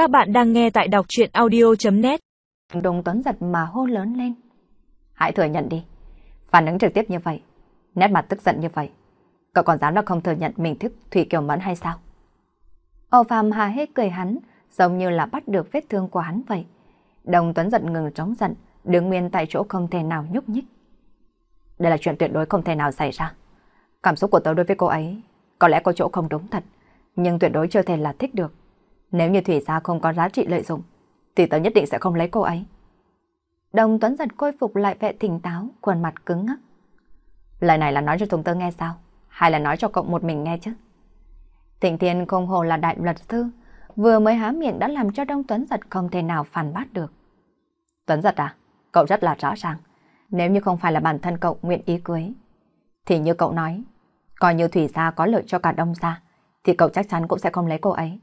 Các bạn đang nghe tại đọc chuyện audio.net Đồng Tuấn giật mà hô lớn lên. Hãy thừa nhận đi. Phản ứng trực tiếp như vậy, nét mặt tức giận như vậy. Cậu còn dám là không thừa nhận mình thích Thủy Kiều Mẫn hay sao? Âu Phạm hà hết cười hắn, giống như là bắt được vết thương của hắn vậy. Đồng Tuấn giận ngừng trống giận, đứng nguyên tại chỗ không thể nào nhúc nhích. Đây là chuyện tuyệt đối không thể nào xảy ra. Cảm xúc của tớ đối với cô ấy có lẽ có chỗ không đúng thật, nhưng tuyệt đối chưa thể là thích được. Nếu như Thủy Gia không có giá trị lợi dụng, thì tớ nhất định sẽ không lấy cô ấy. Đồng Tuấn giật khôi phục lại vẻ thỉnh táo, khuôn mặt cứng ngắc. Lời này là nói cho chúng tớ nghe sao? Hay là nói cho cậu một mình nghe chứ? Thịnh Thiên không hồ là đại luật sư, vừa mới há miệng đã làm cho Đông Tuấn giật không thể nào phản bác được. Tuấn giật à? Cậu rất là rõ ràng. Nếu như không phải là bản thân cậu nguyện ý cưới, thì như cậu nói, coi như Thủy Gia có lợi cho cả Đông Gia, thì cậu chắc chắn cũng sẽ không lấy cô ấy.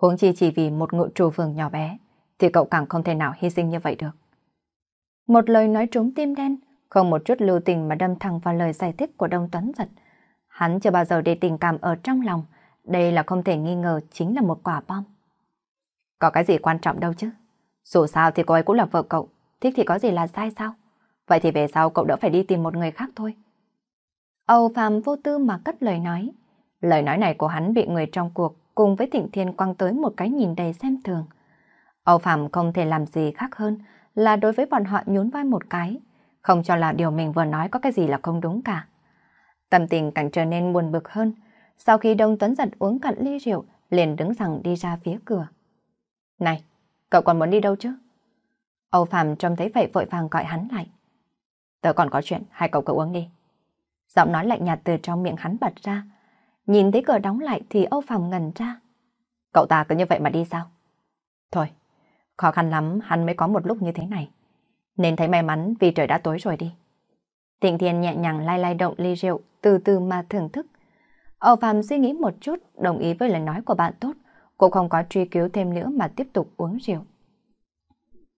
Huống chi chỉ vì một ngự trù vườn nhỏ bé, thì cậu càng không thể nào hy sinh như vậy được. Một lời nói trúng tim đen, không một chút lưu tình mà đâm thẳng vào lời giải thích của Đông Tuấn Giật. Hắn chưa bao giờ để tình cảm ở trong lòng, đây là không thể nghi ngờ chính là một quả bom. Có cái gì quan trọng đâu chứ? Dù sao thì cô ấy cũng là vợ cậu, thích thì có gì là sai sao? Vậy thì về sau cậu đỡ phải đi tìm một người khác thôi. Âu Phạm vô tư mà cất lời nói. Lời nói này của hắn bị người trong cuộc cùng với Thịnh Thiên quăng tới một cái nhìn đầy xem thường. Âu Phạm không thể làm gì khác hơn là đối với bọn họ nhún vai một cái, không cho là điều mình vừa nói có cái gì là không đúng cả. Tâm tình càng trở nên buồn bực hơn, sau khi Đông Tuấn giật uống cạn ly rượu, liền đứng rằng đi ra phía cửa. Này, cậu còn muốn đi đâu chứ? Âu Phạm trông thấy vậy vội vàng gọi hắn lại. Tớ còn có chuyện, hai cậu cậu uống đi. Giọng nói lạnh nhạt từ trong miệng hắn bật ra. Nhìn thấy cửa đóng lại thì Âu Phạm ngần ra. Cậu ta cứ như vậy mà đi sao? Thôi, khó khăn lắm hắn mới có một lúc như thế này. Nên thấy may mắn vì trời đã tối rồi đi. Tịnh Thiên nhẹ nhàng lai lai động ly rượu, từ từ mà thưởng thức. Âu Phạm suy nghĩ một chút, đồng ý với lời nói của bạn tốt. Cũng không có truy cứu thêm nữa mà tiếp tục uống rượu.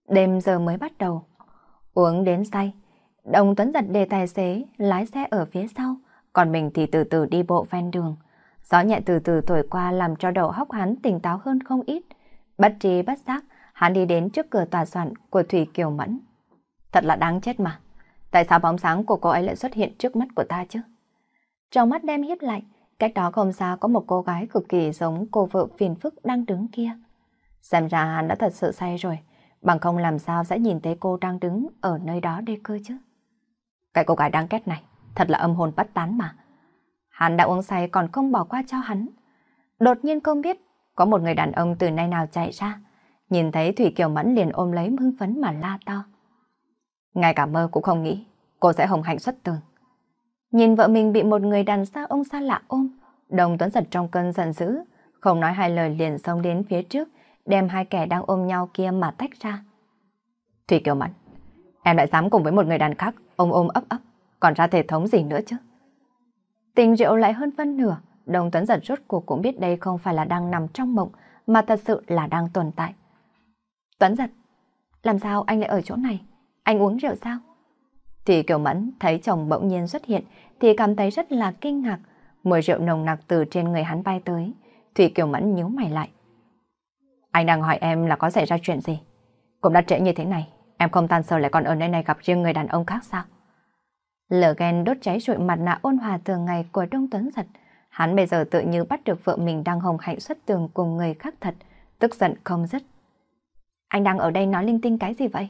Đêm giờ mới bắt đầu. Uống đến say. Đồng Tuấn giật đề tài xế, lái xe ở phía sau, còn mình thì từ từ đi bộ ven đường. Gió nhẹ từ từ thổi qua làm cho đầu hóc hắn tỉnh táo hơn không ít. Bất trí bất giác, hắn đi đến trước cửa tòa soạn của Thủy Kiều Mẫn. Thật là đáng chết mà. Tại sao bóng sáng của cô ấy lại xuất hiện trước mắt của ta chứ? Trong mắt đem hiếp lại, cách đó không xa có một cô gái cực kỳ giống cô vợ phiền phức đang đứng kia. Xem ra hắn đã thật sự say rồi, bằng không làm sao sẽ nhìn thấy cô đang đứng ở nơi đó đây cơ chứ. Cái cô gái đáng ghét này, thật là âm hồn bất tán mà. Hắn đã uống say còn không bỏ qua cho hắn. Đột nhiên không biết, có một người đàn ông từ nơi nào chạy ra. Nhìn thấy Thủy Kiều Mẫn liền ôm lấy hưng phấn mà la to. Ngay cả mơ cũng không nghĩ, cô sẽ hồng hạnh xuất tường. Nhìn vợ mình bị một người đàn xa ông xa lạ ôm, đồng tuấn giật trong cơn giận dữ, không nói hai lời liền xông đến phía trước, đem hai kẻ đang ôm nhau kia mà tách ra. Thủy Kiều Mẫn, em lại dám cùng với một người đàn khác ôm ôm ấp ấp, còn ra thể thống gì nữa chứ? Tình rượu lại hơn phân nửa, đồng tuấn giật rốt cuộc cũng biết đây không phải là đang nằm trong mộng, mà thật sự là đang tồn tại. Tuấn giật, làm sao anh lại ở chỗ này? Anh uống rượu sao? Thì Kiều Mẫn thấy chồng bỗng nhiên xuất hiện thì cảm thấy rất là kinh ngạc. Mùi rượu nồng nặc từ trên người hắn bay tới. Thủy Kiều Mẫn nhíu mày lại. Anh đang hỏi em là có xảy ra chuyện gì? Cũng đã trễ như thế này, em không tan sở lại còn ở nơi này gặp riêng người đàn ông khác sao? Lửa ghen đốt cháy rụi mặt nạ ôn hòa thường ngày của Đông Tuấn Giật. Hắn bây giờ tự như bắt được vợ mình đang hồng hạnh xuất tường cùng người khác thật, tức giận không dứt. Anh đang ở đây nói linh tinh cái gì vậy?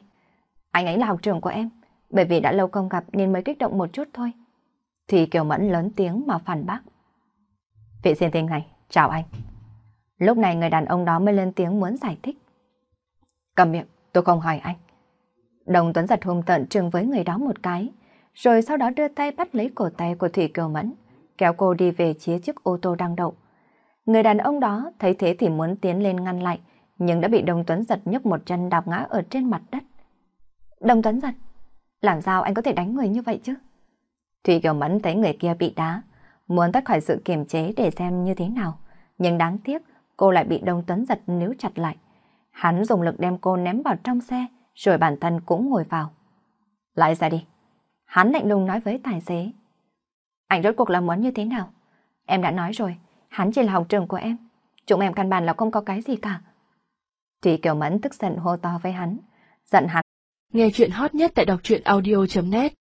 Anh ấy là học trưởng của em, bởi vì đã lâu không gặp nên mới kích động một chút thôi. Thì Kiều Mẫn lớn tiếng mà phản bác. Vị xin tình này, chào anh. Lúc này người đàn ông đó mới lên tiếng muốn giải thích. Cầm miệng, tôi không hỏi anh. Đồng Tuấn giật hung tận trừng với người đó một cái, rồi sau đó đưa tay bắt lấy cổ tay của Thủy Kiều Mẫn, kéo cô đi về phía chiếc ô tô đang đậu. Người đàn ông đó thấy thế thì muốn tiến lên ngăn lại, nhưng đã bị Đồng Tuấn giật nhấc một chân đạp ngã ở trên mặt đất. Đồng Tuấn giật, làm sao anh có thể đánh người như vậy chứ? Thủy Kiều Mẫn thấy người kia bị đá, muốn thoát khỏi sự kiềm chế để xem như thế nào, nhưng đáng tiếc cô lại bị Đồng Tuấn giật níu chặt lại. Hắn dùng lực đem cô ném vào trong xe, rồi bản thân cũng ngồi vào. Lại ra đi. Hắn lạnh lùng nói với tài xế. Anh rốt cuộc là muốn như thế nào? Em đã nói rồi, hắn chỉ là học trường của em. Chúng em căn bản là không có cái gì cả. Thủy Kiều Mẫn tức giận hô to với hắn, giận hắn. Nghe chuyện hot nhất tại đọc truyện audio.net